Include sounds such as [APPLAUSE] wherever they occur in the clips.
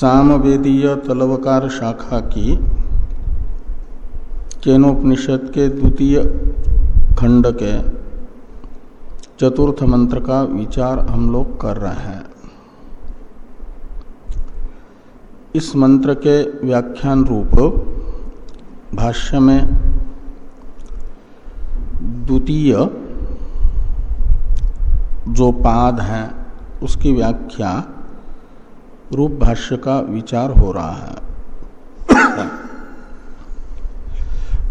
सामवेदीय तलवकार शाखा की केनोपनिषद के द्वितीय खंड के चतुर्थ मंत्र का विचार हम लोग कर रहे हैं। इस मंत्र के व्याख्यान रूप भाष्य में द्वितीय जो पाद है, उसकी व्याख्या रूप भाष्य का विचार हो रहा है।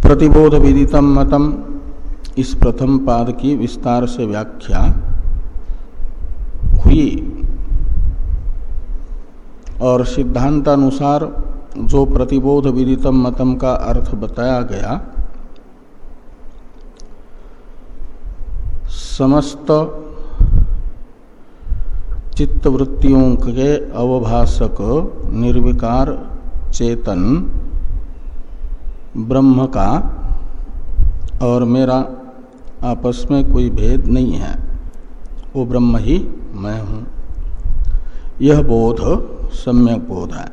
प्रतिबोध विदितम मतम, इस प्रथम पाद की विस्तार से व्याख्या हुई और सिद्धांतानुसार जो प्रतिबोध विदितम मतम का अर्थ बताया गया, समस्त चित्तवृत्तियों के अवभाषक निर्विकार चेतन ब्रह्म का और मेरा आपस में कोई भेद नहीं है। वो ब्रह्म ही मैं हूँ। यह बोध सम्यक बोध है।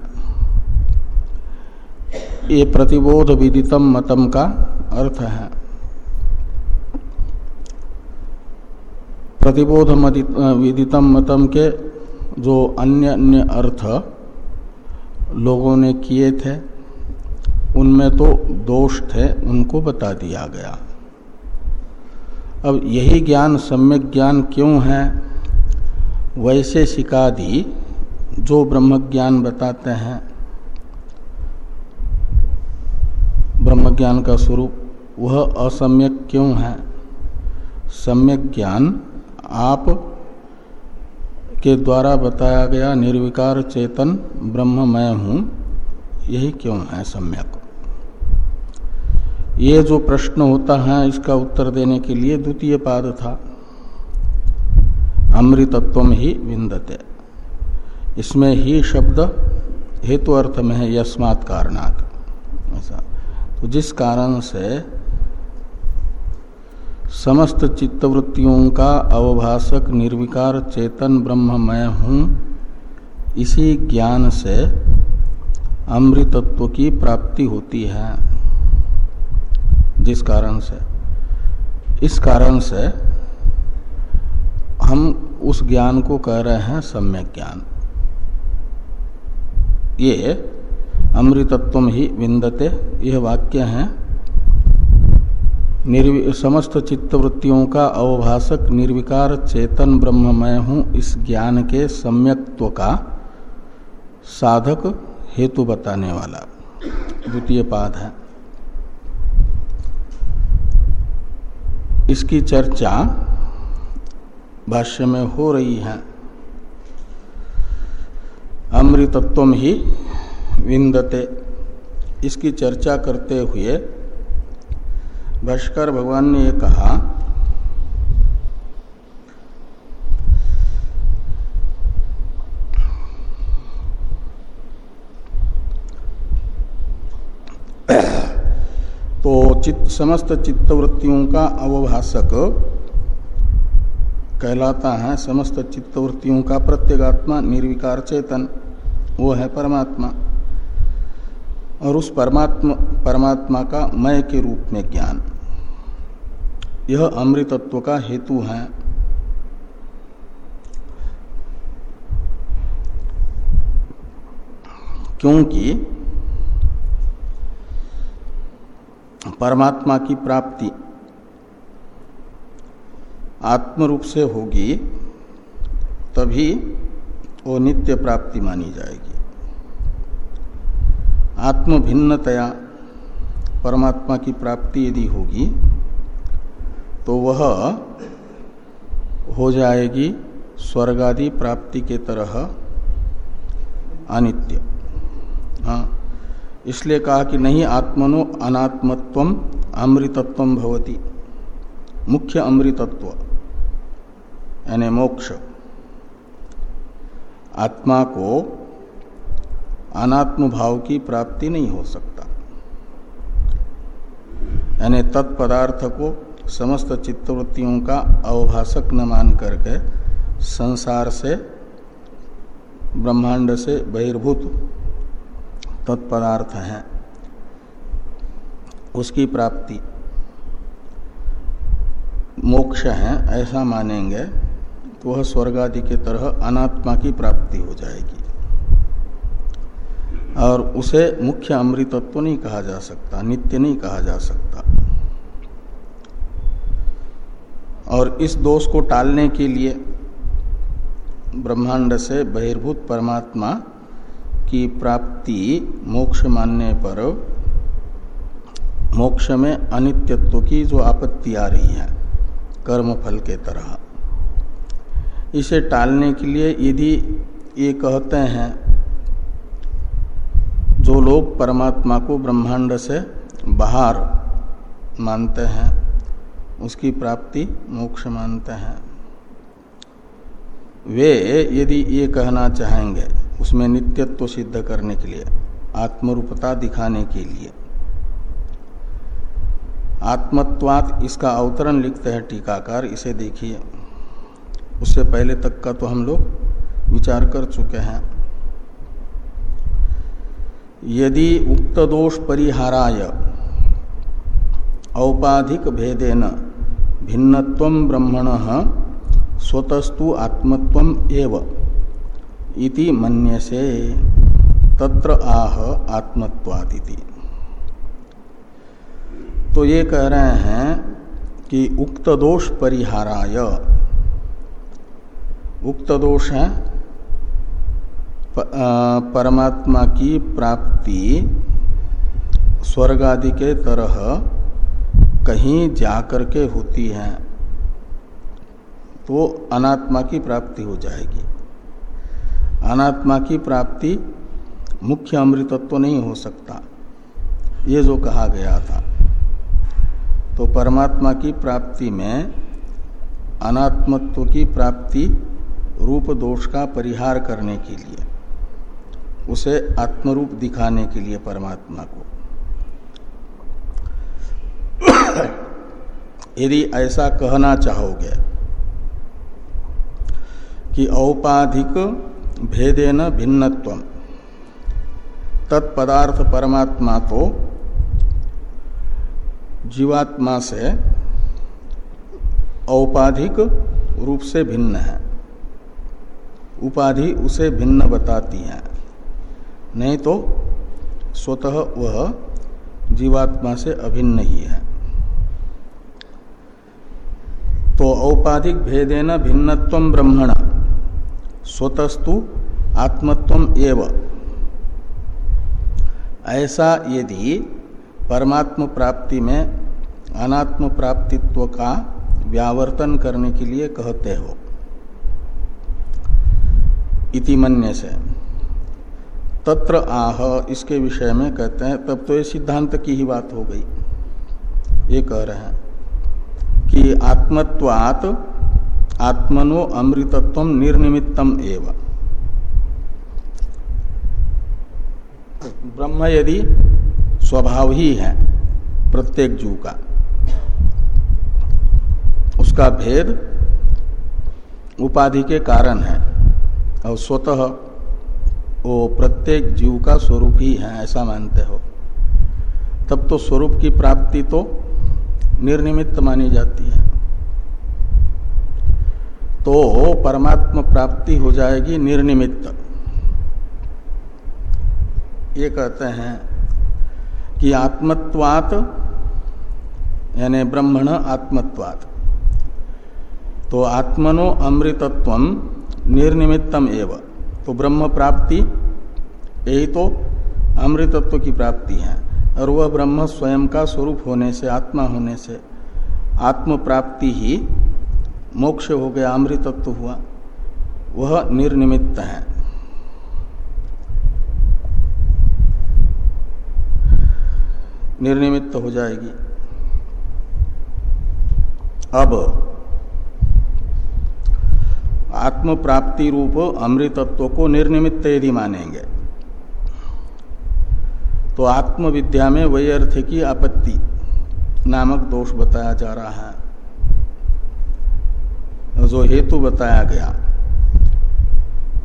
ये प्रतिबोध विदितम मतम का अर्थ है। प्रतिबोध विदितम मतम के जो अन्य अन्य अर्थ लोगों ने किए थे, उनमें तो दोष थे, उनको बता दिया गया। अब यही ज्ञान, सम्यक ज्ञान क्यों है? वैसे शिकादि जो ब्रह्म ज्ञान बताते हैं ब्रह्म ज्ञान का स्वरूप, वह असम्यक क्यों है? सम्यक ज्ञान आप के द्वारा बताया गया निर्विकार चेतन ब्रह्म मैं हूँ, यही क्यों है सम्यक? ये जो प्रश्न होता है, इसका उत्तर देने के लिए द्वितीय पाद था। अमृतत्व ही विंदते। इसमें ही शब्द हेतु अर्थ में है, यस्मात् कारणात। ऐसा। तो जिस कारण से समस्त चित्तवृत्तियों का अवभाषक निर्विकार चेतन ब्रह्म मैं हूँ। इसी ज्ञान से अमृतत्व की प्राप्ति होती है। जिस कारण से। इस कारण से हम उस ज्ञान को कह रहे हैं सम्यक ज्ञान। ये अमृतत्व ही विंदते, यह वाक्य है। समस्त चित्तवृत्तियों का अवभाषक निर्विकार चेतन ब्रह्म मैं हूँ इस ज्ञान के सम्यक्त्व का साधक हेतु बताने वाला। द्वितीय पाद है। इसकी चर्चा भाष्य में हो रही है। अमृतत्व ही विंदते। इसकी चर्चा करते हुए भाष्कर भगवान ने ये कहा तो चित्त समस्त चित्तवृत्तियों का अवभाषक कहलाता है, समस्त चित्तवृत्तियों का प्रत्येगात्मा, निर्विकार चेतन, वो है परमात्मा। और उस परमात्मा परमात्मा का मय के रूप में ज्ञान। यह अमृतत्व का हेतु है। क्योंकि परमात्मा की प्राप्ति आत्म रूप से होगी, तभी वो नित्य प्राप्ति मानी जाएगी। आत्म भिन्नतया परमात्मा की प्राप्ति यदि होगी तो वह हो जाएगी स्वर्गादि प्राप्ति के तरह अनित्य। हाँ इसलिए कहा कि नहीं आत्मनो अनात्मत्व अमृतत्व भवती। मुख्य अमृतत्व, यानी मोक्ष। आत्मा को अनात्म भाव की प्राप्ति नहीं हो सकता। यानी तत्पदार्थ को समस्त चित्तवृत्तियों का अवभाषक न मान करके संसार से, ब्रह्मांड से बहिर्भूत तत्पदार्थ है। उसकी प्राप्ति मोक्ष है, ऐसा मानेंगे तो वह स्वर्ग आदि के तरह अनात्मा की प्राप्ति हो जाएगी। और उसे मुख्य अमृतत्व नहीं कहा जा सकता, नित्य नहीं कहा जा सकता। और इस दोष को टालने के लिए ब्रह्मांड से बहिर्भूत परमात्मा की प्राप्ति मोक्ष मानने पर मोक्ष में अनित्यत्व की जो आपत्ति आ रही है कर्म फल के तरह। इसे टालने के लिए यदि ये कहते हैं जो लोग परमात्मा को ब्रह्मांड से बाहर मानते हैं, उसकी प्राप्ति मोक्ष मानते हैं। वे यदि ये कहना चाहेंगे उसमें नित्यत्व सिद्ध करने के लिए, आत्मरूपता दिखाने के लिए। आत्मत्वात इसका अवतरण लिखते हैं टीकाकार, इसे देखिए। उससे पहले तक का तो हम लोग विचार कर चुके हैं। यदि उक्त दोष परिहाराय औपाधिक भेदेन भिन्नत्व ब्रह्मण स्वतस्तु आत्मत्व एव इति मन्य से तत्र आह आत्मत्वादिति। तो ये कह रहे हैं कि उक्त दोष परिहाराय उक्त दोष है परमात्मा की प्राप्ति स्वर्ग आदि के तरह कहीं जाकर के होती है तो अनात्मा की प्राप्ति हो जाएगी। अनात्मा की प्राप्ति मुख्य अमृतत्व तो नहीं हो सकता, ये जो कहा गया था। तो परमात्मा की प्राप्ति में अनात्मत्व की प्राप्ति रूप दोष का परिहार करने के लिए उसे आत्मरूप दिखाने के लिए परमात्मा को। [COUGHS] यदि ऐसा कहना चाहोगे कि औपाधिक भेदेन भिन्नत्व, तत्पदार्थ परमात्मा तो जीवात्मा से औपाधिक रूप से भिन्न है। उपाधि उसे भिन्न बताती है। नहीं तो स्वतः वह जीवात्मा से अभिन्न ही है। तो औपाधिक भेदेन भिन्नत्व ब्रह्मण, स्वतस्तु आत्मत्व एव। ऐसा यदि परमात्म प्राप्ति में अनात्म प्राप्तित्व का व्यावर्तन करने के लिए कहते हो। इति मन्य से तत्र आह, इसके विषय में कहते हैं, तब तो ये सिद्धांत की ही बात हो गई। ये कह रहे हैं कि आत्मत्वात आत्मनो अमृतत्व निर्निमित्तम एवं। ब्रह्म यदि स्वभाव ही है, प्रत्येक जीव का, उसका भेद उपाधि के कारण है, और स्वतः वो प्रत्येक जीव का स्वरूप ही है, ऐसा मानते हो। तब तो स्वरूप की प्राप्ति तो निर्निमित्त मानी जाती है। तो परमात्म प्राप्ति हो जाएगी निर्निमित्त। ये कहते हैं कि आत्मत्वात, यानी ब्रह्मण आत्मत्वात। तो आत्मनो अमृतत्व निर्निमित्तम एव। तो ब्रह्म प्राप्ति, यही तो अमृतत्व की प्राप्ति है। और वह ब्रह्म स्वयं का स्वरूप होने से, आत्मा होने से आत्म प्राप्ति ही मोक्ष हो गया, अमृतत्व हुआ। वह निर्निमित्त है। निर्निमित्त हो जाएगी। अब आत्म प्राप्ति रूप अमृतत्व को निर्निमित्त यदि मानेंगे। तो आत्मविद्या में वही अर्थ की आपत्ति नामक दोष बताया जा रहा है। जो हेतु बताया गया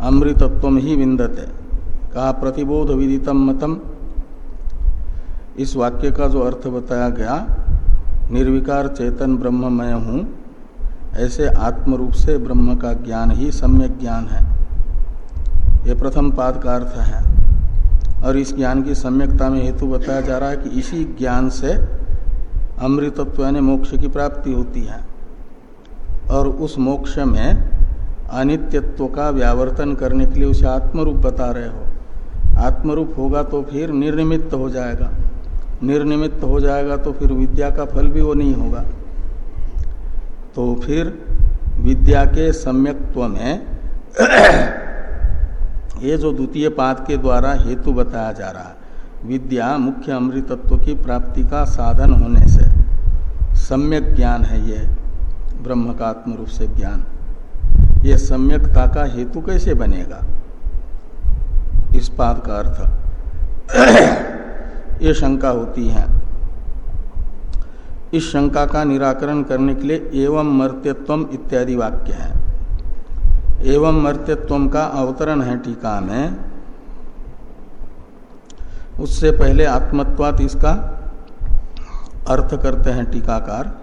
अमृतत्व ही विंदते कहा प्रतिबोध विदितम मतम। इस वाक्य का जो अर्थ बताया गया, निर्विकार चेतन ब्रह्म मैं हूँ ऐसे आत्म रूप से ब्रह्म का ज्ञान ही सम्यक ज्ञान है। ये प्रथम पाद का अर्थ है। और इस ज्ञान की सम्यकता में हेतु बताया जा रहा है कि इसी ज्ञान से अमृतत्व यानी मोक्ष की प्राप्ति होती है। और उस मोक्ष में अनित्यत्व का व्यावर्तन करने के लिए उसे आत्मरूप बता रहे हो। आत्मरूप होगा तो फिर निर्निमित्त हो जाएगा। निर्निमित्त हो जाएगा तो फिर विद्या का फल भी वो नहीं होगा। तो फिर विद्या के सम्यक्त्व में [CLEARS THROAT] ये जो द्वितीय पाद के द्वारा हेतु बताया जा रहा है विद्या मुख्य अमृतत्व की प्राप्ति का साधन होने से सम्यक ज्ञान है ये ब्रह्म का आत्म रूप से ज्ञान। ये सम्यकता का हेतु कैसे बनेगा? इस पाद का अर्थ। [CLEARS THROAT] ये शंका होती है। इस शंका का निराकरण करने के लिए एवं मर्त्यत्व इत्यादि वाक्य है। एवं मर्त्यत्व का अवतरण है टीका में। उससे पहले आत्मत्वात इसका अर्थ करते हैं टीकाकार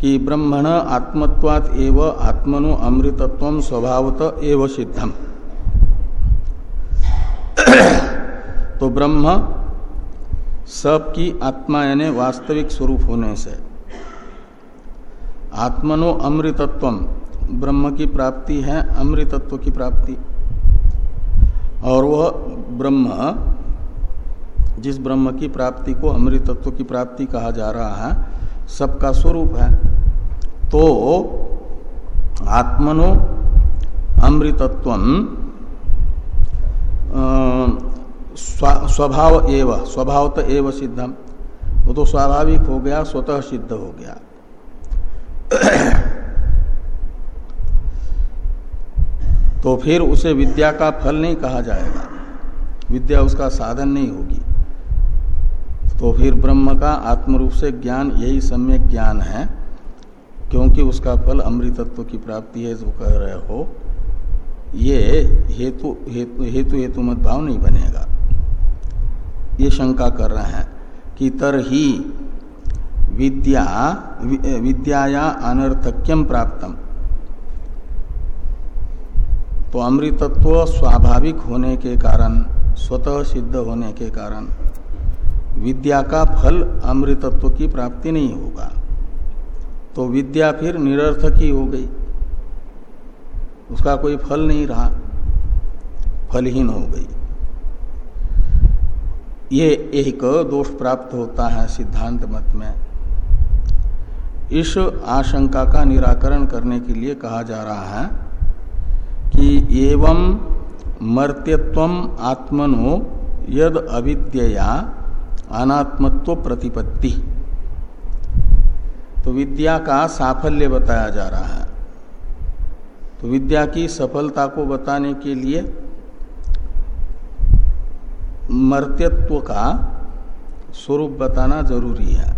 कि ब्रह्मण आत्मत्वात एव आत्मनो अमृतत्व स्वभावत एव सिद्धम। [COUGHS] तो ब्रह्म सबकी आत्मा यानी वास्तविक स्वरूप होने से। आत्मनो अमृतत्व ब्रह्म की प्राप्ति है, अमृतत्व की प्राप्ति। और वह ब्रह्म, जिस ब्रह्म की प्राप्ति को अमृतत्व की प्राप्ति कहा जा रहा है, सबका स्वरूप है। तो आत्मनो अमृतत्व स्वभाव एव, स्वभावत एव सिद्धम वो तो स्वाभाविक हो गया, स्वतः सिद्ध हो गया। तो फिर उसे विद्या का फल नहीं कहा जाएगा। विद्या उसका साधन नहीं होगी। तो फिर ब्रह्म का आत्मरूप से ज्ञान यही सम्यक ज्ञान है, क्योंकि उसका फल अमृतत्व की प्राप्ति है, जो कह रहे हो। ये हेतु हेतु हेतु हेतु मत भाव नहीं बनेगा। ये शंका कर रहे हैं कि तर ही विद्या विद्याया अनर्थक्यम प्राप्तम। तो अमृतत्व स्वाभाविक होने के कारण, स्वतः सिद्ध होने के कारण, विद्या का फल अमृतत्व की प्राप्ति नहीं होगा। तो विद्या फिर निरर्थक ही हो गई। उसका कोई फल नहीं रहा, फलहीन हो गई। ये एक दोष प्राप्त होता है सिद्धांत मत में। इस आशंका का निराकरण करने के लिए कहा जा रहा है कि एवं मर्त्यत्व आत्मनो यद अविद्या अनात्मत्व प्रतिपत्ति। तो विद्या का साफल्य बताया जा रहा है। तो विद्या की सफलता को बताने के लिए मर्त्यत्व का स्वरूप बताना ज़रूरी है।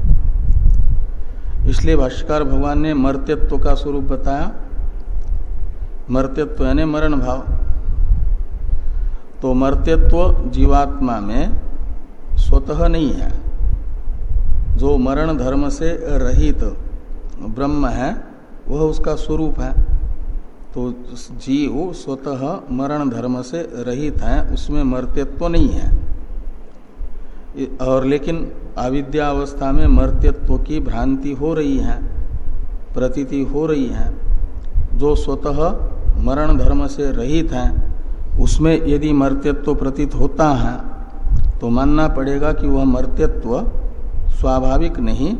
इसलिए भाष्कर भगवान ने मर्त्यत्व का स्वरूप बताया। मर्त्यत्व यानी मरण भाव। तो मर्त्यत्व जीवात्मा में स्वतः नहीं है। जो मरण धर्म से रहित ब्रह्म है, वह उसका स्वरूप है। तो जीव स्वतः मरण धर्म से रहित है, उसमें मर्त्यत्व नहीं है। और लेकिन अविद्यावस्था में मर्त्यत्व की भ्रांति हो रही है, प्रतीति हो रही है। जो स्वतः मरण धर्म से रहित हैं, उसमें यदि मर्त्यत्व प्रतीत होता है तो मानना पड़ेगा कि वह मर्त्यत्व स्वाभाविक नहीं,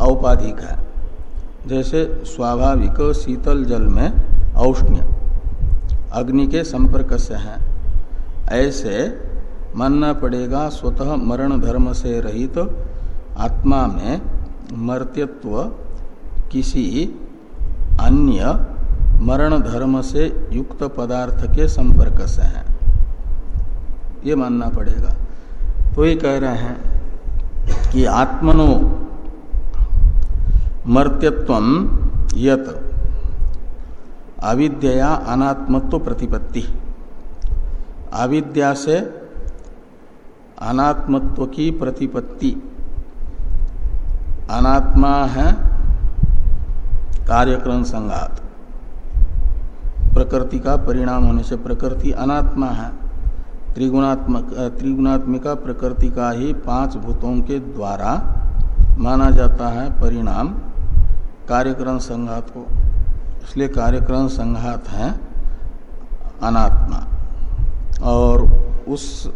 औपाधिक है। जैसे स्वाभाविक शीतल जल में औष्ण्य, अग्नि के संपर्क से है, ऐसे मानना पड़ेगा, स्वतः मरण धर्म से रहित आत्मा में मर्त्यत्व किसी अन्य मरण धर्म से युक्त पदार्थ के संपर्क से है। ये मानना पड़ेगा। तो ये कह रहे हैं कि आत्मनो मर्त्यत्व यत अविद्या अनात्मत्व प्रतिपत्ति। अविद्या से अनात्मत्व की प्रतिपत्ति। अनात्मा है कार्यक्रम संघात। प्रकृति का परिणाम होने से प्रकृति अनात्मा है। त्रिगुणात्मक त्रिगुणात्मिका प्रकृति का ही पाँच भूतों के द्वारा माना जाता है परिणाम कार्यक्रम संघात को। इसलिए कार्यक्रम संघात है अनात्मा। और उस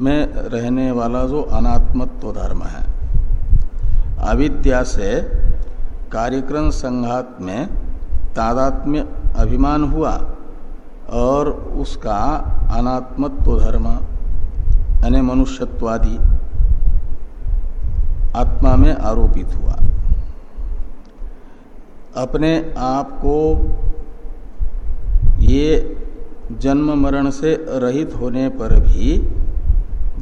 में रहने वाला जो अनात्मत्व धर्म है, अविद्या से कार्यक्रम संघात में तादात्म्य अभिमान हुआ और उसका अनात्मत्व धर्म, यानी मनुष्यत्वादि आत्मा में आरोपित हुआ। अपने आप को ये जन्म मरण से रहित होने पर भी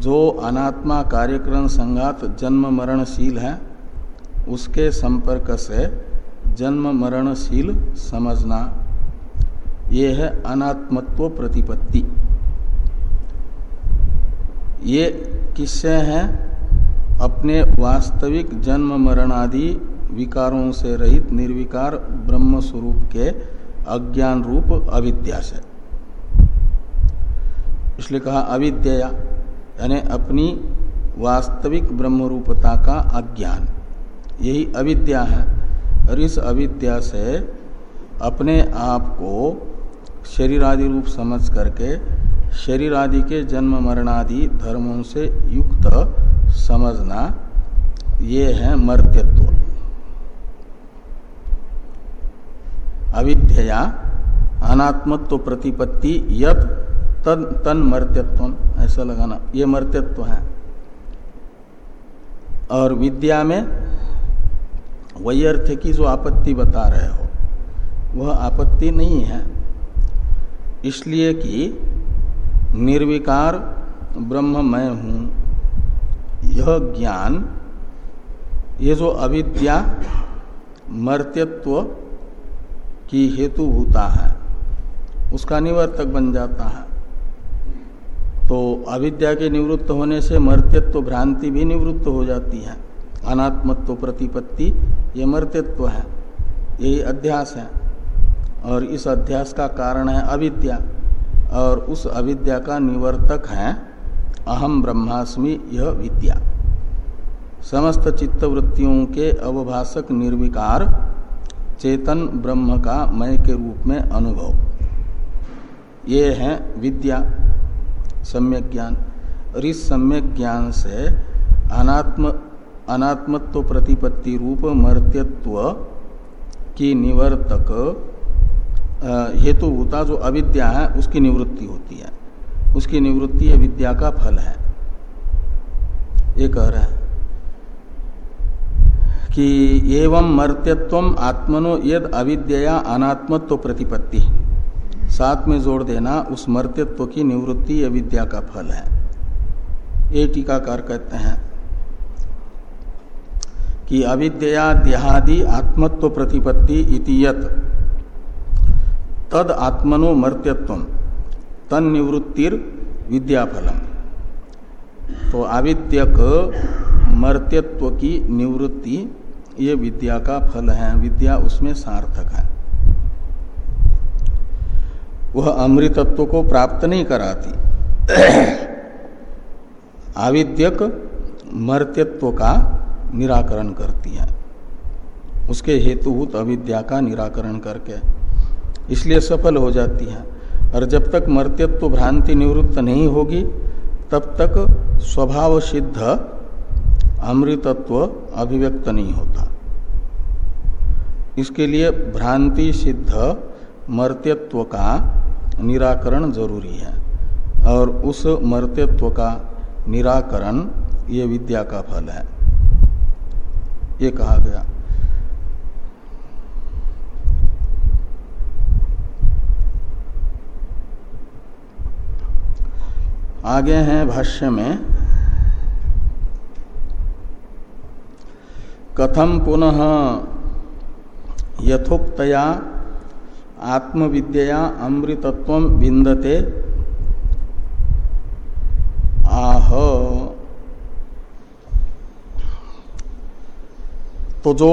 जो अनात्मा कार्यक्रम संघात जन्म मरणशील है, उसके संपर्क से जन्म मरणशील समझना, ये है अनात्मत्व प्रतिपत्ति। ये किससे है अपने वास्तविक जन्म मरणादि विकारों से रहित निर्विकार ब्रह्म स्वरूप के अज्ञान रूप अविद्या से। इसलिए कहा अविद्या। यानी अपनी वास्तविक ब्रह्म रूपता का अज्ञान। यही अविद्या है। और इस अविद्या से अपने आप को शरीर आदि रूप समझ करके शरीर आदि के जन्म, मरणादि धर्मों से युक्त समझना, ये है मर्त्यत्व। अविद्या, अनात्मत्व प्रतिपत्ति, यत तन तन मर्त्यत्व, ऐसा लगाना। ये मर्त्यत्व है। और विद्या में वही अर्थ की जो आपत्ति बता रहे हो, वह आपत्ति नहीं है। इसलिए कि निर्विकार ब्रह्म मैं हूँ। यह ज्ञान, ये जो अविद्या मर्त्यत्व की हेतु होता है, उसका निवर्तक बन जाता है। तो अविद्या के निवृत्त होने से मर्त्यत्व भ्रांति भी निवृत्त हो जाती है। अनात्मत्व प्रतिपत्ति, ये मर्त्यत्व है। यही अध्यास है। और इस अध्यास का कारण है अविद्या। और उस अविद्या का निवर्तक है अहम ब्रह्मास्मि, यह विद्या। समस्त चित्तवृत्तियों के अवभाषक निर्विकार चेतन ब्रह्म का मय के रूप में अनुभव। ये है विद्या। सम्यक ज्ञान। और इस सम्यक ज्ञान से अनात्म, अनात्मत्व प्रतिपत्ति रूप मर्त्यत्व की निवर्तक हेतुभूता जो अविद्या है, उसकी निवृत्ति होती है। उसकी निवृत्ति विद्या का फल है। ये कह रहा है कि एवं मर्त्यत्व आत्मनो यद अविद्या अनात्मत्व प्रतिपत्ति। साथ में जोड़ देना उस मर्त्यत्व की निवृत्ति अविद्या का फल है। ये टीकाकार कहते हैं कि अविद्या, देहादि, आत्मत्व प्रतिपत्ति इतियत तद आत्मनो मर्त्यत्व तन निवृत्तिर विद्याफलम। तो अविद्यक मर्त्यत्व की निवृत्ति, ये विद्या का फल है, विद्या उसमें सार्थक है। वह अमृतत्व को प्राप्त नहीं कराती। आविद्यक मर्त्यत्व का निराकरण करती है। उसके हेतुभूत अविद्या का निराकरण करके इसलिए सफल हो जाती है। और जब तक मर्त्यत्व भ्रांति निवृत्त नहीं होगी, तब तक स्वभाव सिद्ध अमृतत्व अभिव्यक्त नहीं होता। इसके लिए भ्रांति सिद्ध मर्त्यत्व का निराकरण ज़रूरी है। और उस मर्त्यत्व का निराकरण ये विद्या का फल है। ये कहा गया। आगे हैं भाष्य में। कथम पुनः यथोक्तया आत्मविद्या अमृतत्व बिंदते आह। तो जो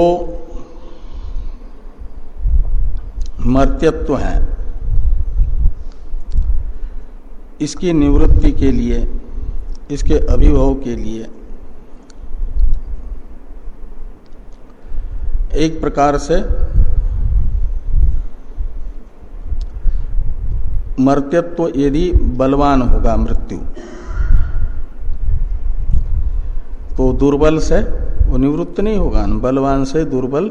मर्त्यत्व है। इसकी निवृत्ति के लिए, इसके अभिभव के लिए एक प्रकार से मर्त्यत्व यदि बलवान होगा मृत्यु। तो दुर्बल से वो निवृत्त नहीं होगा। बलवान से दुर्बल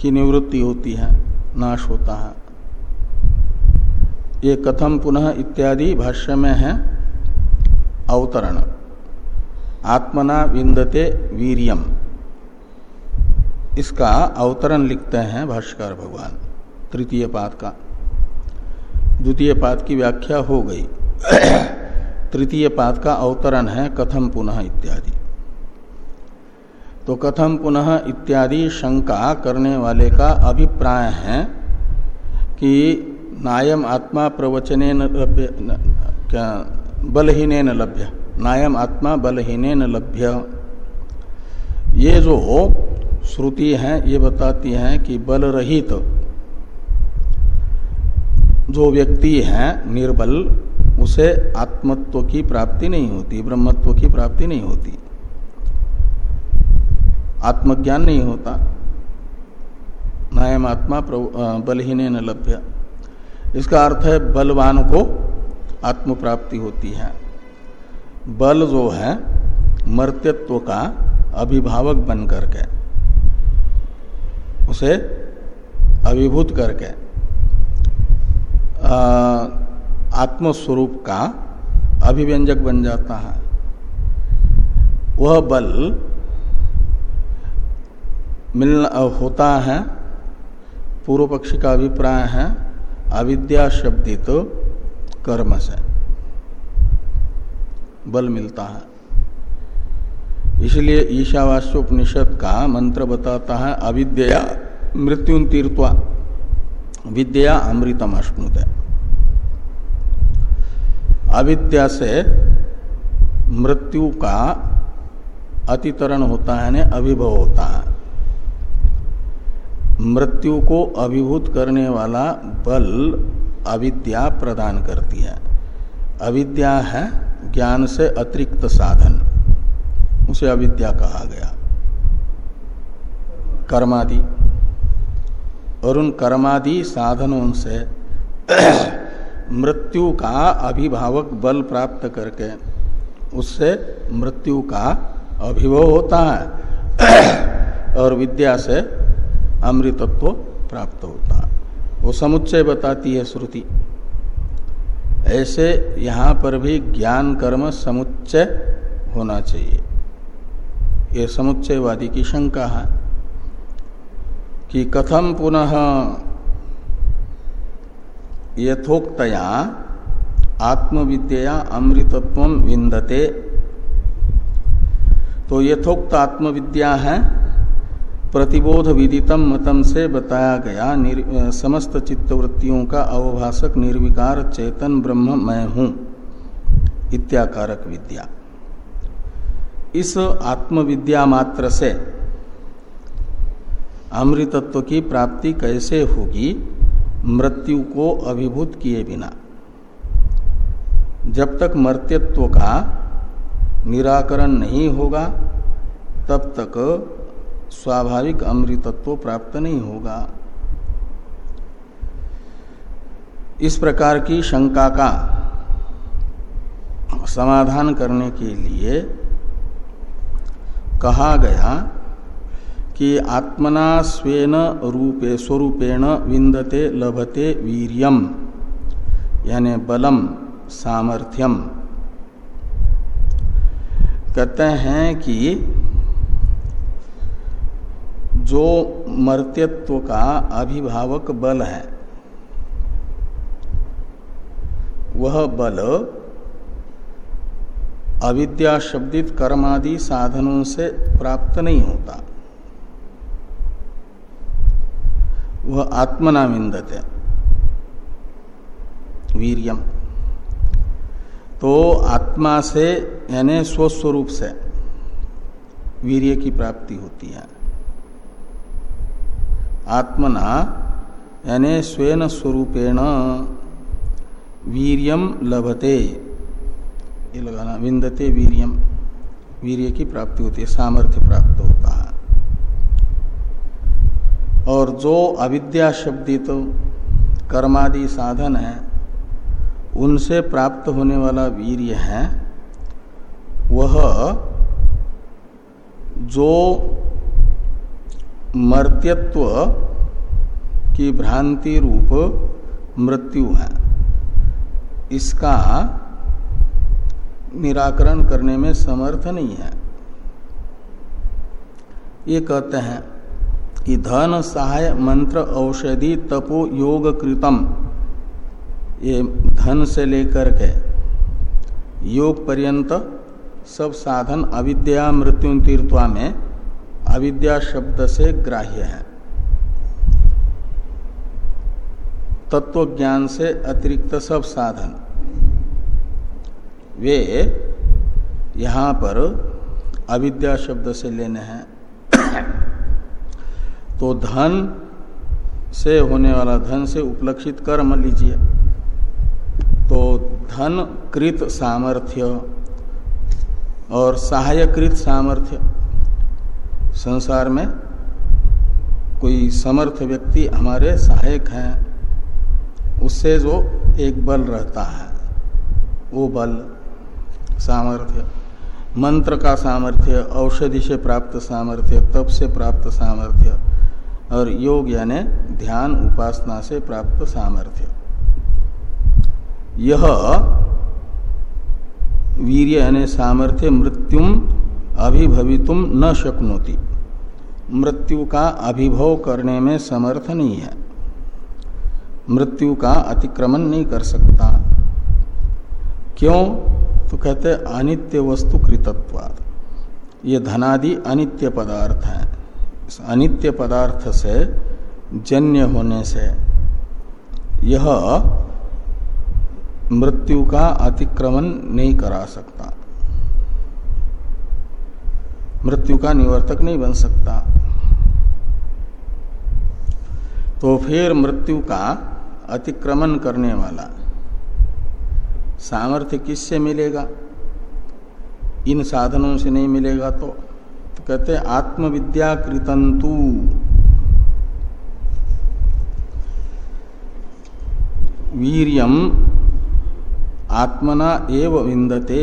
की निवृत्ति होती है, नाश होता है। ये कथम पुनः इत्यादि भाष्य में है अवतरण। आत्मना विंदते वीरियम। इसका अवतरण लिखते हैं भाष्कर भगवान, तृतीय पाद का। द्वितीय पाद की व्याख्या हो गई। [CLEARS THROAT] तृतीय पाद का अवतरण है कथम पुनः इत्यादि। तो कथम पुनः इत्यादि शंका करने वाले का अभिप्राय है कि नायम आत्मा प्रवचने न लभ्य क्या न लभ्य। नायम आत्मा बलहीने न लभ्य। ये जो श्रुति है, ये बताती है कि बल रहित तो जो व्यक्ति है निर्बल, उसे आत्मत्व की प्राप्ति नहीं होती, ब्रह्मत्व की प्राप्ति नहीं होती। आत्मज्ञान नहीं होता। नायम आत्मा बलहीन न लभ्य। इसका अर्थ है, बलवान को आत्म प्राप्ति होती है। बल जो है, मर्त्यत्व का अभिभावक बन करके उसे अभिभूत करके आत्मस्वरूप का अभिव्यंजक बन जाता है। वह बल मिलना होता है, पूर्व पक्षी का अभिप्राय है, अविद्या शब्दित तो कर्म से। बल मिलता है। इसलिए ईशावास्योपनिषद का मंत्र बताता है, अविद्या मृत्यु तीर्थवा विद्या अमृतम अश्नुत अविद्या से मृत्यु का अतितरण होता है अभिभव होता है। मृत्यु को अभिभूत करने वाला बल अविद्या प्रदान करती है। अविद्या है ज्ञान से अतिरिक्त साधन, उसे अविद्या कहा गया। कर्मादि। और उन कर्मादि साधनों से मृत्यु का अभिभावक बल प्राप्त करके उससे मृत्यु का अभिभव होता है और विद्या से अमृतत्व प्राप्त होता है। वो समुच्चय बताती है श्रुति। ऐसे यहाँ पर भी ज्ञान कर्म समुच्चय होना चाहिए। ये समुच्चयवादी की शंका है। कि कथम पुनः यथोक्तया आत्मविद्या अमृतत्व विंदते तो यथोक्त आत्मविद्या है, प्रतिबोध विदितम मतम से बताया गया समस्त चित्तवृत्तियों का अवभाषक निर्विकार चेतन ब्रह्म मैं हूँ, इत्याकारक विद्या। इस आत्मविद्या मात्र से अमृतत्व की प्राप्ति कैसे होगी? मृत्यु को अभिभूत किए बिना। जब तक मर्त्यत्व का निराकरण नहीं होगा, तब तक स्वाभाविक अमृतत्व प्राप्त नहीं होगा। इस प्रकार की शंका का समाधान करने के लिए कहा गया कि आत्मना स्वेन रूपे, स्वरूपेण विंदते लभते वीरियम, यानी बलम, सामर्थ्यम। कहते हैं कि जो मर्त्यत्व का अभिभावक बल है, वह बल अविद्या शब्दित कर्मादि साधनों से प्राप्त नहीं होता। वह आत्मना विंदते वीरियम। तो आत्मा से, यानी स्वस्वरूप से, वीर्य की प्राप्ति होती है। आत्मना, यानी स्वेन स्वरूपेण, वीरियम लभते। ये लगाना, विंदते वीरियम। वीर्य की प्राप्ति होती है, सामर्थ्य प्राप्त होता है। और जो अविद्या शब्दित कर्मादि साधन है, उनसे प्राप्त होने वाला वीर्य है, वह जो मर्त्यत्व की भ्रांति रूप मृत्यु है, इसका निराकरण करने में समर्थ नहीं है। ये कहते हैं धन सहाय मंत्र औषधि तपो योग कृतम। ये धन से लेकर के योग पर्यंत सब साधन अविद्या मृत्यु तीर्थवा में अविद्या शब्द से ग्राह्य है। तत्व ज्ञान से अतिरिक्त सब साधन। वे यहाँ पर अविद्या शब्द से लेने हैं। तो धन से होने वाला, धन से उपलक्षित कर्म लीजिए। तो धन कृत सामर्थ्य और सहायकृत सामर्थ्य। संसार में कोई समर्थ व्यक्ति हमारे सहायक हैं, उससे जो एक बल रहता है, वो बल सामर्थ्य। मंत्र का सामर्थ्य, औषधि से प्राप्त सामर्थ्य, तप से प्राप्त सामर्थ्य और योग यानी ध्यान उपासना से प्राप्त सामर्थ्य। यह वीर्य यानी सामर्थ्य मृत्युम अभिभवितुम न शक्नोति। मृत्यु का अभिभव करने में समर्थ नहीं है। मृत्यु का अतिक्रमण नहीं कर सकता। क्यों? तो कहते अनित्य वस्तु कृतत्वाद ये धनादि अनित्य पदार्थ है। अनित्य पदार्थ से जन्य होने से यह मृत्यु का अतिक्रमण नहीं करा सकता। मृत्यु का निवर्तक नहीं बन सकता। तो फिर मृत्यु का अतिक्रमण करने वाला सामर्थ्य किससे मिलेगा? इन साधनों से नहीं मिलेगा तो, कहते आत्मविद्या कृतंतु वीरियम आत्मना एव विंदते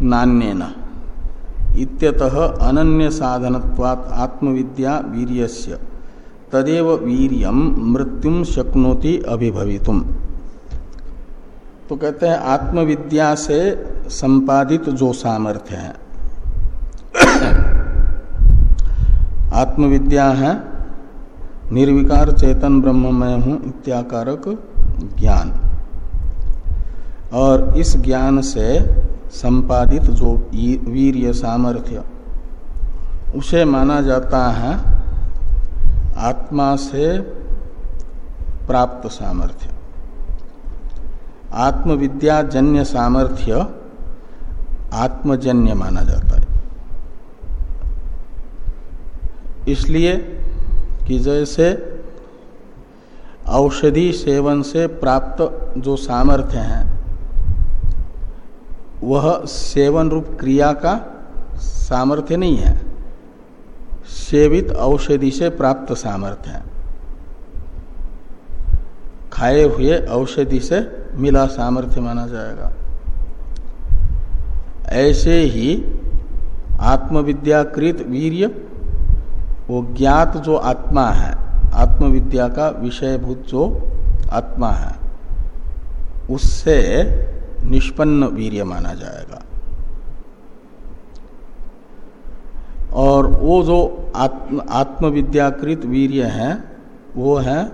नान्यन। इत्यतः अनन्य साधनत्वात् आत्मविद्या वीर्यस्य। तदेव वीर्यम मृत्युम शक्नोति अभिभवितुम। तो कहते हैं, आत्मविद्या से संपादित जो सामर्थ्य है। आत्मविद्या है, निर्विकार चेतन ब्रह्म मैं हूँ इत्याकारक ज्ञान। और इस ज्ञान से संपादित जो वीर्य सामर्थ्य, उसे माना जाता है आत्मा से प्राप्त सामर्थ्य। आत्मविद्याजन्य सामर्थ्य आत्मजन्य माना जाता है। इसलिए कि जैसे औषधि सेवन से प्राप्त जो सामर्थ्य है, वह सेवन रूप क्रिया का सामर्थ्य नहीं है। सेवित औषधि से प्राप्त सामर्थ्य है। खाए हुए औषधि से मिला सामर्थ्य माना जाएगा। ऐसे ही आत्मविद्याकृत वीर्य वो ज्ञात जो आत्मा है, आत्मविद्या का विषयभूत जो आत्मा है, उससे निष्पन्न वीर्य माना जाएगा। और वो जो आत्म, आत्मविद्याकृत वीर्य है, वो है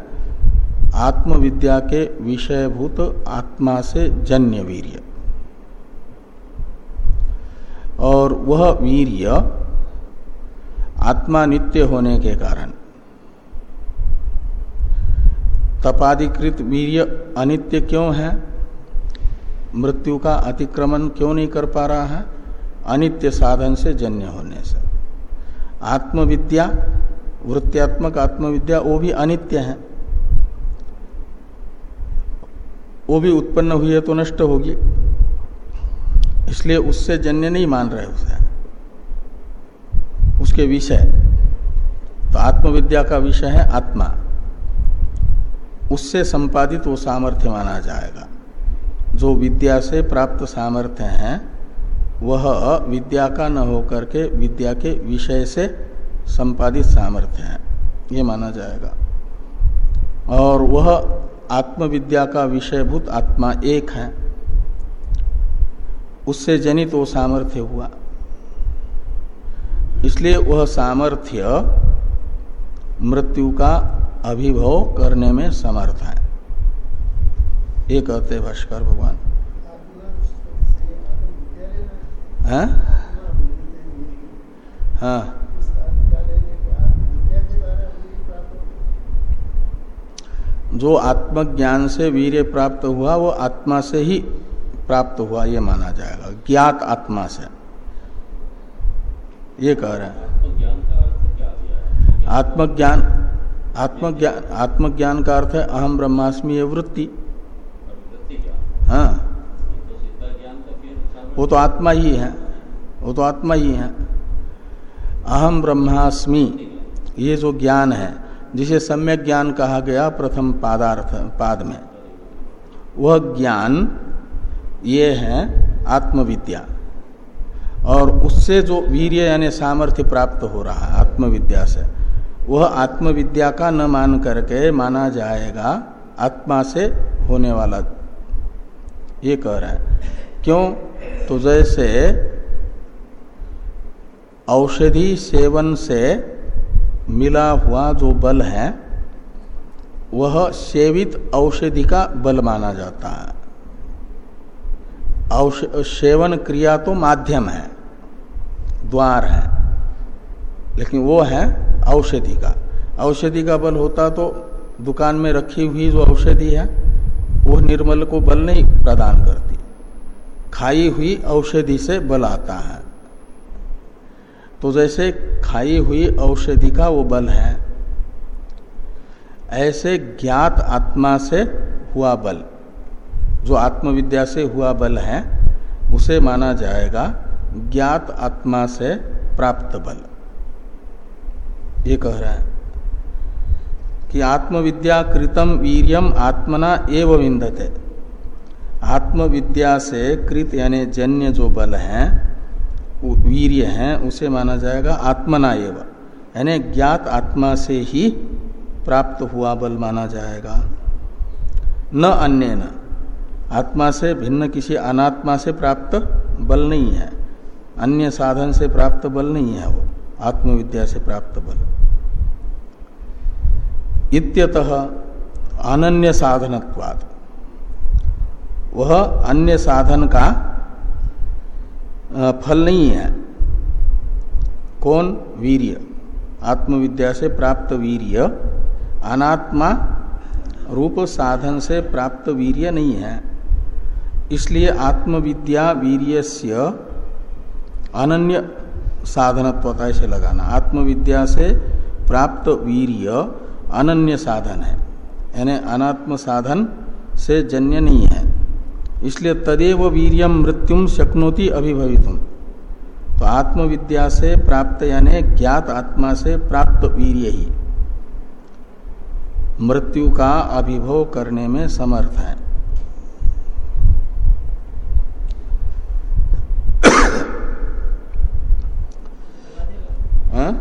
आत्मविद्या के विषयभूत आत्मा से जन्य वीर्य। और वह वीर्य आत्मा नित्य होने के कारण। तपाधिकृत वीर्य अनित्य क्यों है? मृत्यु का अतिक्रमण क्यों नहीं कर पा रहा है? अनित्य साधन से जन्य होने से। आत्मविद्या, वृत्त्यात्मक आत्मविद्या, वो भी अनित्य है। वो भी उत्पन्न हुई है तो नष्ट होगी। इसलिए उससे जन्य नहीं मान रहे उसे। उसके विषय तो आत्मविद्या का विषय है आत्मा। उससे संपादित वो सामर्थ्य माना जाएगा। जो विद्या से प्राप्त सामर्थ्य है, वह विद्या का न होकर के विद्या के विषय से संपादित सामर्थ्य है। ये माना जाएगा। और वह आत्मविद्या का विषयभूत आत्मा एक है। उससे जनित वो सामर्थ्य हुआ। इसलिए वह सामर्थ्य मृत्यु का अभिभव करने में समर्थ है। ये कहते भाष्कर भगवान। हाँ? हाँ। जो आत्मज्ञान से वीर्य प्राप्त हुआ, वो आत्मा से ही प्राप्त हुआ, ये माना जाएगा। ज्ञात आत्मा से। ये कह रहे हैं। आत्मज्ञान आत्मज्ञान आत्मज्ञान का अर्थ है अहम ब्रह्मास्मि ये वृत्ति। हाँ। वो तो आत्मा ही है, वो तो आत्मा ही है। अहम ब्रह्मास्मि, ये जो ज्ञान है, जिसे सम्यक ज्ञान कहा गया प्रथम पादार्थ, पाद में, वह ज्ञान ये है आत्मविद्या। और उससे जो वीर्य यानी सामर्थ्य प्राप्त हो रहा है, आत्मविद्या से, वह आत्मविद्या का न मान करके माना जाएगा, आत्मा से होने वाला। ये कह रहा है। क्यों? तो जैसे औषधि सेवन से मिला हुआ जो बल है, वह सेवित औषधि का बल माना जाता है। सेवन क्रिया तो माध्यम है। द्वार है। लेकिन वो है औषधि का। औषधि का बल होता तो दुकान में रखी हुई जो औषधि है, वो निर्मल को बल नहीं प्रदान करती। खाई हुई औषधि से बल आता है। तो जैसे खाई हुई औषधि का वो बल है, ऐसे ज्ञात आत्मा से हुआ बल, जो आत्मविद्या से हुआ बल है, उसे माना जाएगा ज्ञात आत्मा से प्राप्त बल। ये कह रहा है कि आत्मविद्या कृतम वीरियम आत्मना एव विंदते आत्मविद्या से कृत यानी जन्य जो बल है वीर्य है, उसे माना जाएगा आत्मना एव। यानी ज्ञात आत्मा से ही प्राप्त हुआ बल माना जाएगा। न अन्य न आत्मा से भिन्न किसी अनात्मा से प्राप्त बल नहीं है। अन्य साधन से प्राप्त बल नहीं है वो, आत्मविद्या से प्राप्त बल। इत्यतः अनन्य साधनत्वाद वह अन्य साधन का फल नहीं है। कौन? वीर्य। आत्मविद्या से प्राप्त वीर्य, अनात्मा रूप साधन से प्राप्त वीर्य नहीं है। इसलिए आत्मविद्या वीर्यस्य अनन्य साधनत्वता ऐसे लगाना। आत्मविद्या से प्राप्त वीर्य अनन्य साधन है। यानी अनात्म साधन से जन्य नहीं है। इसलिए तदेव वीरियम मृत्युम शक्नोति अभिभवितुम तो आत्मविद्या से प्राप्त यानी ज्ञात आत्मा से प्राप्त वीर्य ही। मृत्यु का अभिभव करने में समर्थ है हाँ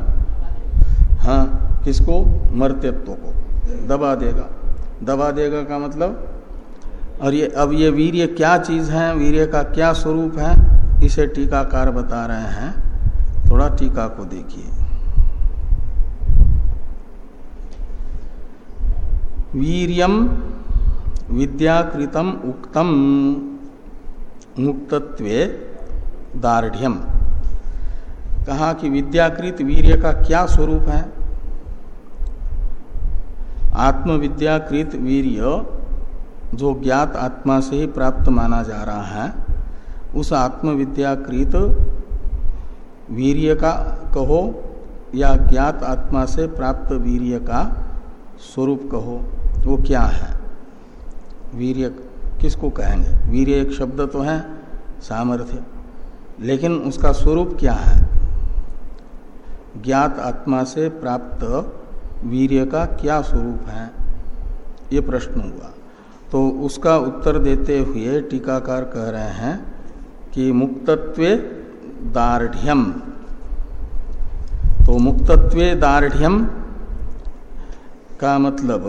हाँ किसको? मर्त्यत्व को। दबा देगा। दबा देगा का मतलब? और ये, अब ये वीर्य क्या चीज़ है? वीर्य का क्या स्वरूप है? इसे टीकाकार बता रहे हैं। थोड़ा टीका को देखिए। वीरियम विद्याकृतम उक्तम मुक्तत्वे दार्ढ़ कहा कि विद्याकृत वीर्य का क्या स्वरूप है? आत्मविद्याकृत वीर्य, जो ज्ञात आत्मा से ही प्राप्त माना जा रहा है, उस आत्मविद्याकृत वीर्य का कहो या ज्ञात आत्मा से प्राप्त वीर्य का स्वरूप कहो, वो क्या है? वीर्य किसको कहेंगे? वीर्य एक शब्द तो है, सामर्थ्य। लेकिन उसका स्वरूप क्या है? ज्ञात आत्मा से प्राप्त वीर्य का क्या स्वरूप है? ये प्रश्न हुआ। तो उसका उत्तर देते हुए टीकाकार कह रहे हैं कि मुक्तत्वे दार्ढ़ तो मुक्तत्वे दार्ढ़ का मतलब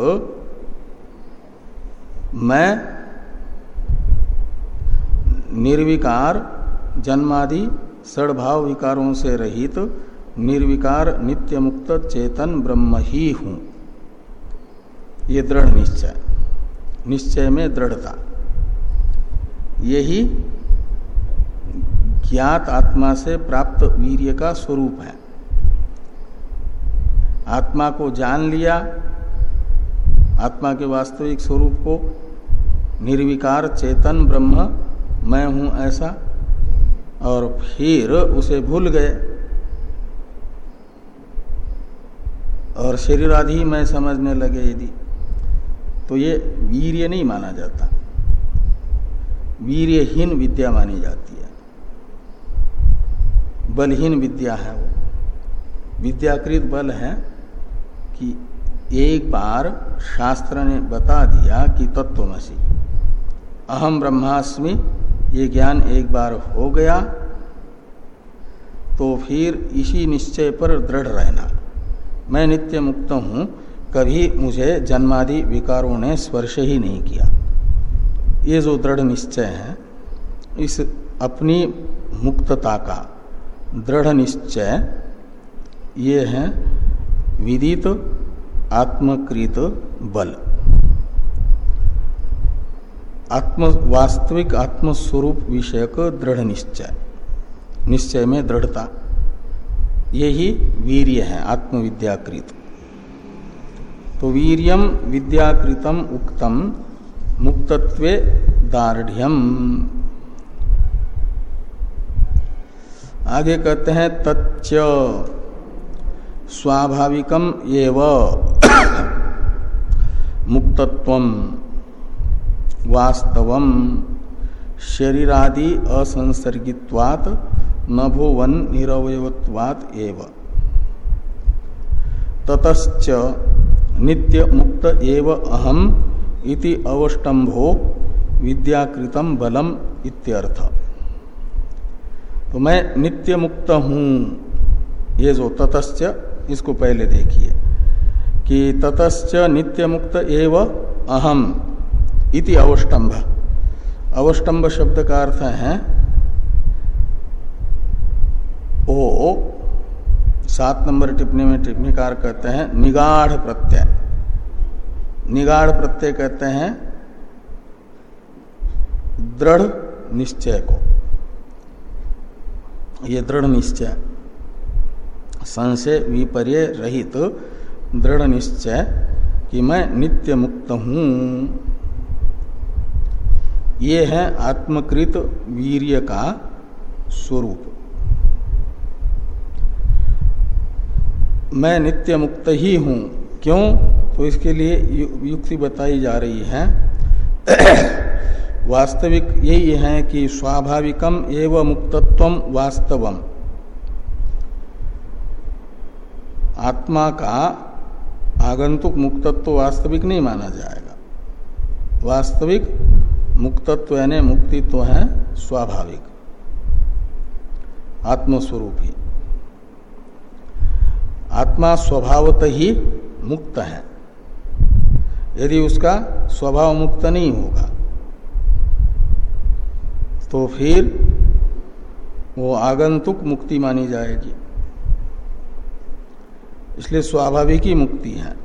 मैं, निर्विकार, जन्मादि सड़भाव विकारों से रहित निर्विकार नित्य मुक्त चेतन ब्रह्म ही हूँ। ये दृढ़ निश्चय निश्चय में दृढ़ता। यही ज्ञात आत्मा से प्राप्त वीर्य का स्वरूप है। आत्मा को जान लिया, आत्मा के वास्तविक स्वरूप को निर्विकार चेतन ब्रह्म मैं हूँ ऐसा, और फिर उसे भूल गए। और शरीर आदि मैं समझने लगे यदि। तो ये वीर्य नहीं माना जाता। वीर्यहीन विद्या मानी जाती है। बलहीन विद्या है वो। विद्याकृत बल है कि एक बार शास्त्र ने बता दिया कि तत्वमसी। अहम ब्रह्मास्मि, ये ज्ञान एक बार हो गया तो फिर इसी निश्चय पर दृढ़ रहना। मैं नित्य मुक्त हूँ, कभी मुझे जन्मादि विकारों ने स्पर्श ही नहीं किया। ये जो दृढ़ निश्चय है, इस अपनी मुक्तता का दृढ़ निश्चय, ये है विदित आत्मकृत बल। आत्म, वास्तविक आत्मस्वरूप विषयक दृढ़ निश्चय निश्चय में दृढ़ता। यही वीर्य है, आत्मविद्याकृत। तो वीरियम विद्याकृतम उक्तम मुक्तत्वे दार्ढ़ आगे कहते हैं, तच्च स्वाभाविकम एव [COUGHS] मुक्तत्व वास्तव शरीरादि असंसर्गित्वात् नभोवन निरवयत्वात् एव। ततश्च नित्य मुक्त एव अहम इति अवष्टंभो विद्याकृतम बलम इत्यर्थ। तो मैं नित्य मुक्त हूँ। ये जो ततश्च, इसको पहले देखिए कि ततश्च नित्य मुक्त एव अहम इति अवष्टंभ अवष्टंभ शब्द का अर्थ है ओ सात नंबर टिप्पणी में टिप्पणीकार कहते हैं, निगाढ़ प्रत्यय। निगाढ़ प्रत्यय कहते हैं, दृढ़ निश्चय को। ये दृढ़ निश्चय। संशय विपर्य रहित दृढ़ निश्चय कि मैं नित्य मुक्त हूँ। ये है आत्मकृत वीर्य का स्वरूप। मैं नित्य मुक्त ही हूँ। क्यों? तो इसके लिए युक्ति बताई जा रही है। [COUGHS] वास्तविक यही है कि स्वाभाविकम एवं मुक्तत्व वास्तवम। आत्मा का आगंतुक मुक्तत्व वास्तविक नहीं माना जाएगा। वास्तविक मुक्तत्व यानी मुक्ति तो है स्वाभाविक, आत्मस्वरूप। ही आत्मा स्वभावत ही मुक्त है। यदि उसका स्वभाव मुक्त नहीं होगा तो फिर वो आगंतुक मुक्ति मानी जाएगी। इसलिए स्वाभाविक ही मुक्ति है।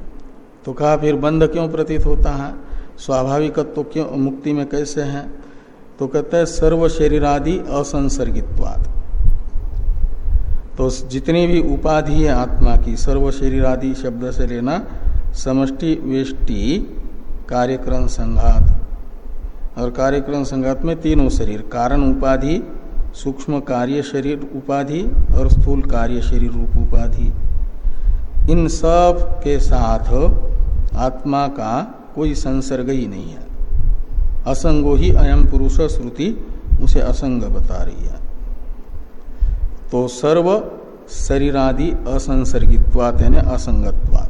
तो कहा फिर बंध क्यों प्रतीत होता है? स्वाभाविकत्व तो क्यों मुक्ति में कैसे है? तो कहते हैं सर्व शरीरादि असंसर्गित्वाद तो जितनी भी उपाधि है आत्मा की, सर्व शरीर आदि शब्द से लेना समष्टि वेष्टि कार्यक्रम संघात। और कार्यक्रम संघात में तीनों शरीर, कारण उपाधि, सूक्ष्म कार्य शरीर उपाधि और स्थूल कार्य शरीर रूप उपाधि। इन सब के साथ आत्मा का कोई संसर्ग ही नहीं है। असंगो ही अयम पुरुष श्रुति उसे असंग बता रही है। तो सर्व शरीरादि असंसर्गित्वात यानी असंगत्वात।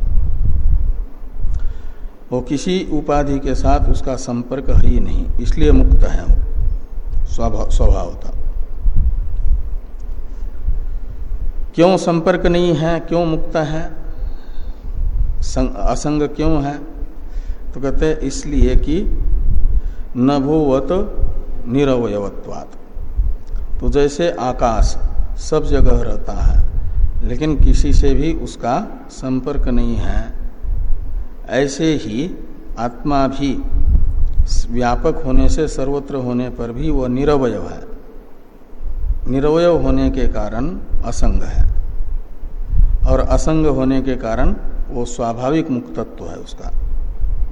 वो किसी उपाधि के साथ उसका संपर्क है ही नहीं इसलिए मुक्त है वो स्वभाव स्वभावता। क्यों संपर्क नहीं है क्यों मुक्त है? संग, असंग क्यों है? तो कहते हैं इसलिए कि नभोवत निरवयत्वात तो जैसे आकाश सब जगह रहता है, लेकिन किसी से भी उसका संपर्क नहीं है। ऐसे ही आत्मा भी व्यापक होने से सर्वत्र होने पर भी वह निरवय है। निरवय होने के कारण असंग है। और असंग होने के कारण वो स्वाभाविक मुक्तत्व है उसका।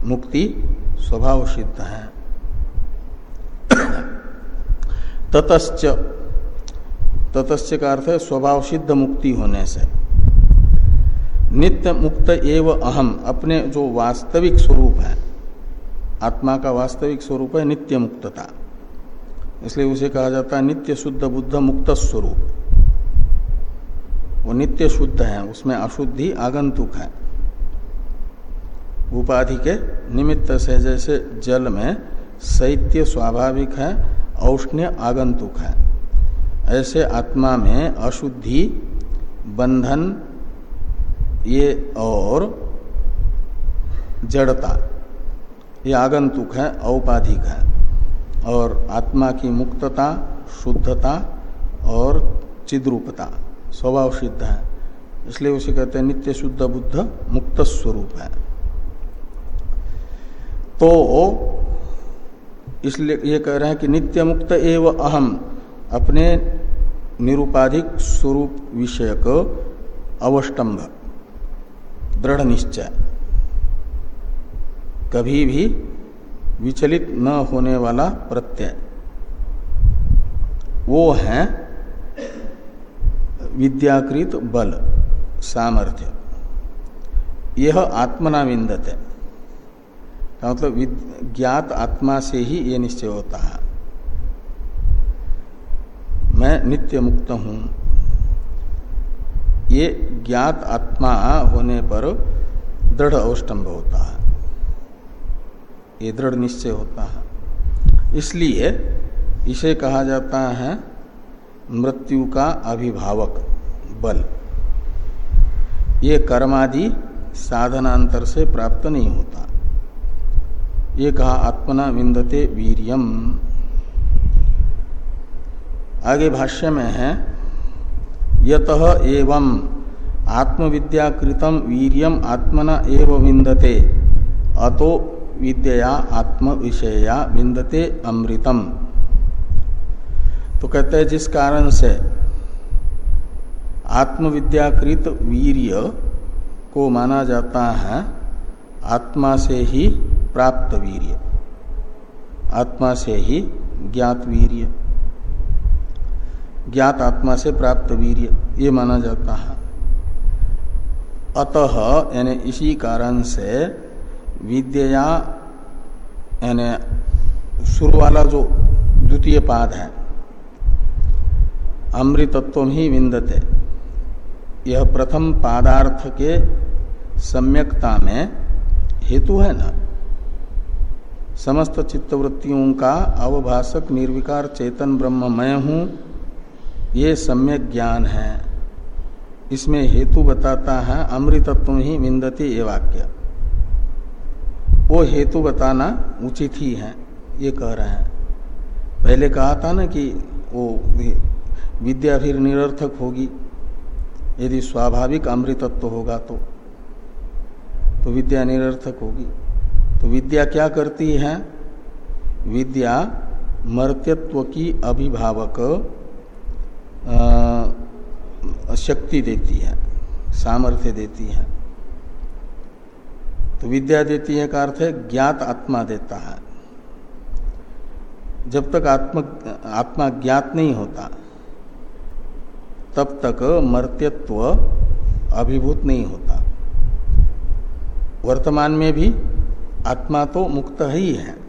मुक्ति स्वभाव सिद्ध है। ततश्च ततश्च का अर्थ है स्वभाव सिद्ध मुक्ति होने से। नित्य मुक्त एव अहम, अपने जो वास्तविक स्वरूप है, आत्मा का वास्तविक स्वरूप है नित्य मुक्तता। इसलिए उसे कहा जाता है नित्य शुद्ध बुद्ध मुक्त स्वरूप। वो नित्य शुद्ध है, उसमें अशुद्धि आगंतुक है। उपाधि के निमित्त से जैसे जल में शैत्य स्वाभाविक है, औष्ण्य आगंतुक है। ऐसे आत्मा में अशुद्धि, बंधन, ये और जड़ता, ये आगंतुक है, औपाधिक है। और आत्मा की मुक्तता, शुद्धता और चिद्रूपता स्वभाव सिद्ध है। इसलिए उसे कहते हैं नित्य शुद्ध बुद्ध, मुक्त स्वरूप है। तो इसलिए ये कह रहे हैं कि नित्य मुक्त एवं अहम अपने निरुपाधिक स्वरूप विषयक अवस्टंभ दृढ़ निश्चय। कभी भी विचलित न होने वाला प्रत्यय। वो है विद्याकृत बल, सामर्थ्य। यह आत्मना विंदते मतलब ज्ञात आत्मा से ही ये निश्चय होता है। मैं नित्य मुक्त हूँ। ये ज्ञात आत्मा होने पर दृढ़ अवस्टम्भ होता है। ये दृढ़ निश्चय होता है। इसलिए इसे कहा जाता है मृत्यु का अभिभावक बल। ये कर्मादि साधनांतर से प्राप्त नहीं होता। ये कहा आत्मना विंदते वीरियम। आगे भाष्य में है, यत एवं आत्मविद्याकृतम वीरियम आत्मना एव विंदते अतो विद्या आत्म विषया विंदते अमृतम। तो कहते हैं, जिस कारण से आत्मविद्याकृत वीर्य को माना जाता है, आत्मा से ही प्राप्त वीर्य, आत्मा से ही ज्ञात वीर्य। ज्ञात आत्मा से प्राप्त वीर्य, ये माना जाता है। अतः, यानी इसी कारण से विद्या, यानी शुरू वाला जो द्वितीय पाद है, अमृतत्व ही विंदते। यह प्रथम पादार्थ के सम्यकता में हेतु है ना? समस्त चित्तवृत्तियों का अवभाषक निर्विकार चेतन ब्रह्म मैं हूँ। ये सम्यक ज्ञान है। इसमें हेतु बताता है, अमृतत्व ही विंदती ये वाक्य। वो हेतु बताना उचित ही है, ये कह रहे हैं। पहले कहा था ना कि वो विद्या फिर निरर्थक होगी। यदि स्वाभाविक अमृतत्व होगा तो तो विद्या निरर्थक होगी। तो विद्या क्या करती है? विद्या मर्त्यत्व की अभिभावक शक्ति देती है, सामर्थ्य देती है। तो विद्या देती है का अर्थ है ज्ञात आत्मा देता है। जब तक आत्म, आत्मा ज्ञात नहीं होता, तब तक मर्त्यत्व अभिभूत नहीं होता। वर्तमान में भी आत्मा तो मुक्त ही है।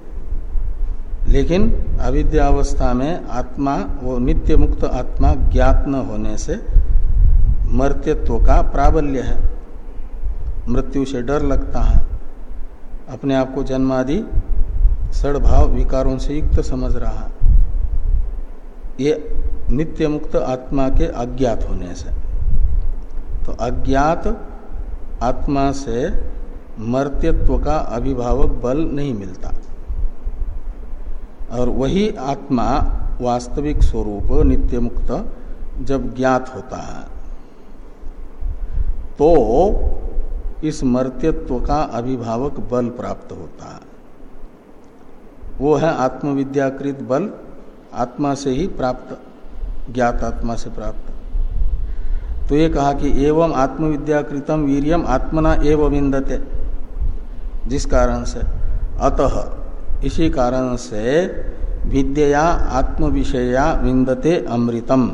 लेकिन अविद्यावस्था में आत्मा, वो नित्य मुक्त आत्मा ज्ञात न होने से मर्त्यत्व का प्राबल्य है। मृत्यु से डर लगता है। अपने आप को जन्मादि सड़भाव विकारों से युक्त समझ रहा है। ये नित्य मुक्त आत्मा के अज्ञात होने से। तो अज्ञात आत्मा से मर्त्यत्व का अभिभावक बल नहीं मिलता। और वही आत्मा वास्तविक स्वरूप नित्य मुक्त जब ज्ञात होता है तो इस मर्त्यत्व का अभिभावक बल प्राप्त होता है। वो है आत्मविद्याकृत बल, आत्मा से ही प्राप्त, ज्ञात आत्मा से प्राप्त। तो ये कहा कि एवं आत्मविद्याकृतम वीरियम आत्मना एवं विंदते, जिस कारण से अतः इसी कारण से विद्या आत्म विषया विंदते अमृतम।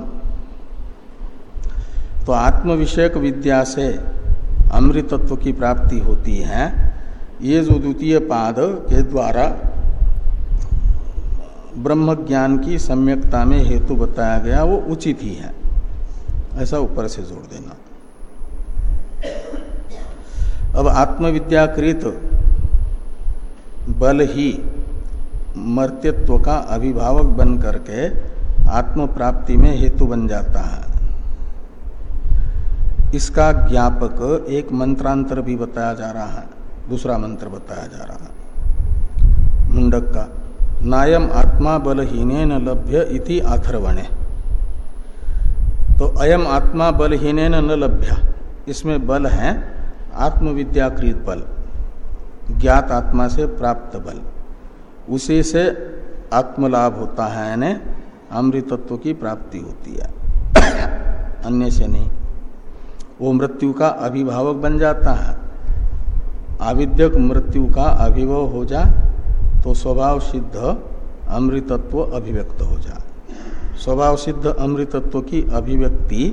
तो आत्म विषयक विद्या से अमृतत्व की प्राप्ति होती है। ये जो द्वितीय पाद के द्वारा ब्रह्म ज्ञान की सम्यकता में हेतु बताया गया, वो उचित ही है। ऐसा ऊपर से जोड़ देना। अब आत्मविद्याकृत बल ही मर्त्यत्व का अभिभावक बन करके आत्म प्राप्ति में हेतु बन जाता है। इसका ज्ञापक एक मंत्रांतर भी बताया जा रहा है, दूसरा मंत्र बताया जा रहा है। मुंडक का, नायम आत्मा बलहीन न लभ्य इति अथर्वणे तो अयम आत्मा बलहीन न लभ्य, इसमें बल है आत्मविद्याकृत बल, ज्ञात आत्मा से प्राप्त बल। उसी से आत्मलाभ होता है, यानी अमृतत्व की प्राप्ति होती है। अन्य से नहीं। वो मृत्यु का अभिभावक बन जाता है। आविद्यक मृत्यु का अभिभव हो जा तो स्वभाव सिद्ध अमृतत्व अभिव्यक्त हो जा। स्वभाव सिद्ध अमृतत्व की अभिव्यक्ति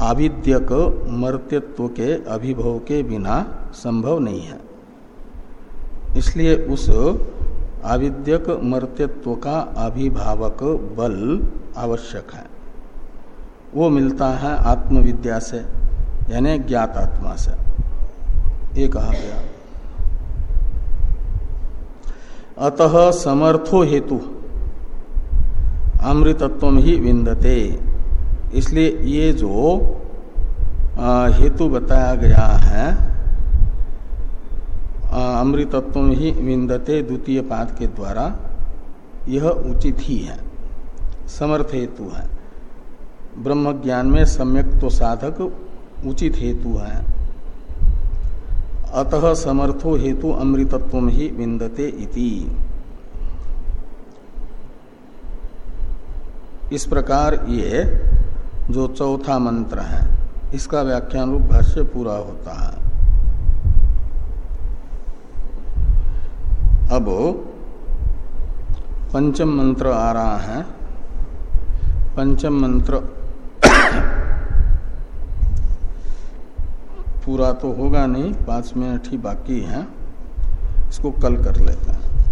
आविद्यक मर्त्यत्व के अभिभव के बिना संभव नहीं है। इसलिए उस आविद्यक मर्त्यत्व का अभिभावक बल आवश्यक है। वो मिलता है आत्मविद्या से, यानी ज्ञात आत्मा से। ये कहा गया। अतः समर्थो हेतु अमृतत्व ही विंदते। इसलिए ये जो हेतु बताया गया है अमृतत्व ही विंदते द्वितीय पाद के द्वारा यह उचित ही है, समर्थ हेतु है। ब्रह्म ज्ञान में सम्यक तो साधक उचित हेतु है। अतः समर्थो हेतु अमृतत्व ही विंदते इति। इस प्रकार ये जो चौथा मंत्र है, इसका व्याख्यान रूप भाष्य पूरा होता है। अब पंचम मंत्र आ रहा है। पंचम मंत्र [COUGHS] पूरा तो होगा नहीं, पाँच मिनट ही बाकी है। इसको कल कर लेते हैं।